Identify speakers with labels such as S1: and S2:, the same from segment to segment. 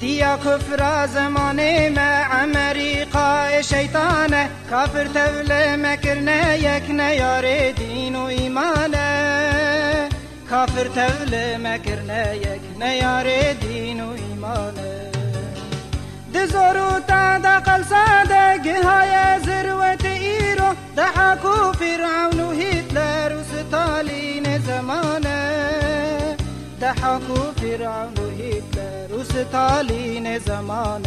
S1: دیا کفر زمانه ما امریکا شیطانه کافر تول مکرنه یک نیار دین و ایمانه کافر تول مکرنه یک نیار دین و ایمانه دزورو تا دا قلصاده گهای ذروت ایرو دحاکو فرعون و هتلر و ستالین زمانة. ضحكوا فرعون وهتلر ስታሊኔ ዘማነ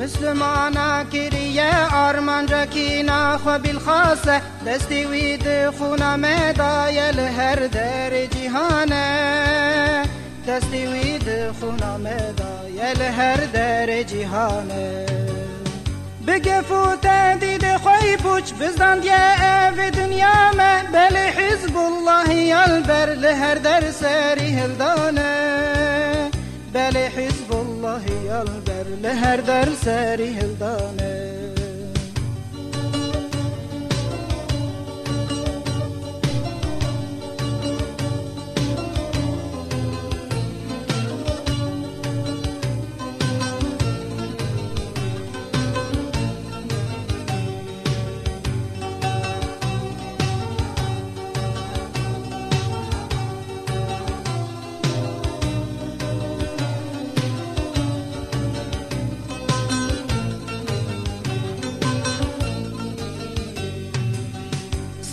S1: مسلمانا کریه آرمان رکینا خو بالخاصه دستی وید خونا مدایل هر در جهانه دستی وید خونا مدایل هر در جهانه بگف و تهدید خوی پوچ بزدند یه او دنیا مه بله حزب الله یلبر لهر در سری هلدار dal ver leher der seri hildanet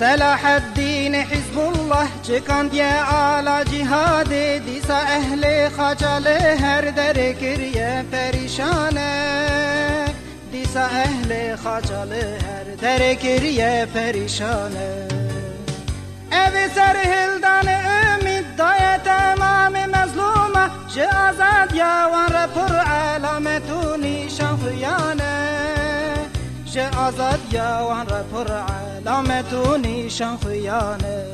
S1: صلاح الدين çıkan diye ala cihade disa ehli hacale her der kiriye perişane disa ehli hacale her der kiriye perişane evi serhildan پیش آزاد وان را پر علامتونی شان خویانه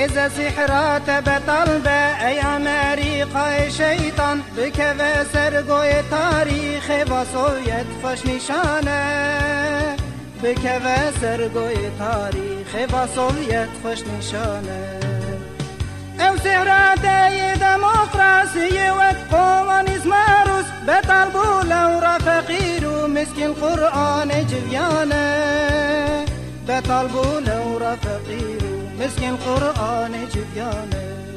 S1: نز سحرات بطلبة أي أمريكا شيطان بكذا سرقوي تاريخ وصويت فش نشانة. بكذا سرقوي تاريخ وصويت فش نشانة. او سحرات أي ديمقراسية وكومونيزم روس بطلبوا لو فقير مسكين قرآن جبيانة بطلبوا لو فقير مسكين قرآن جبيانه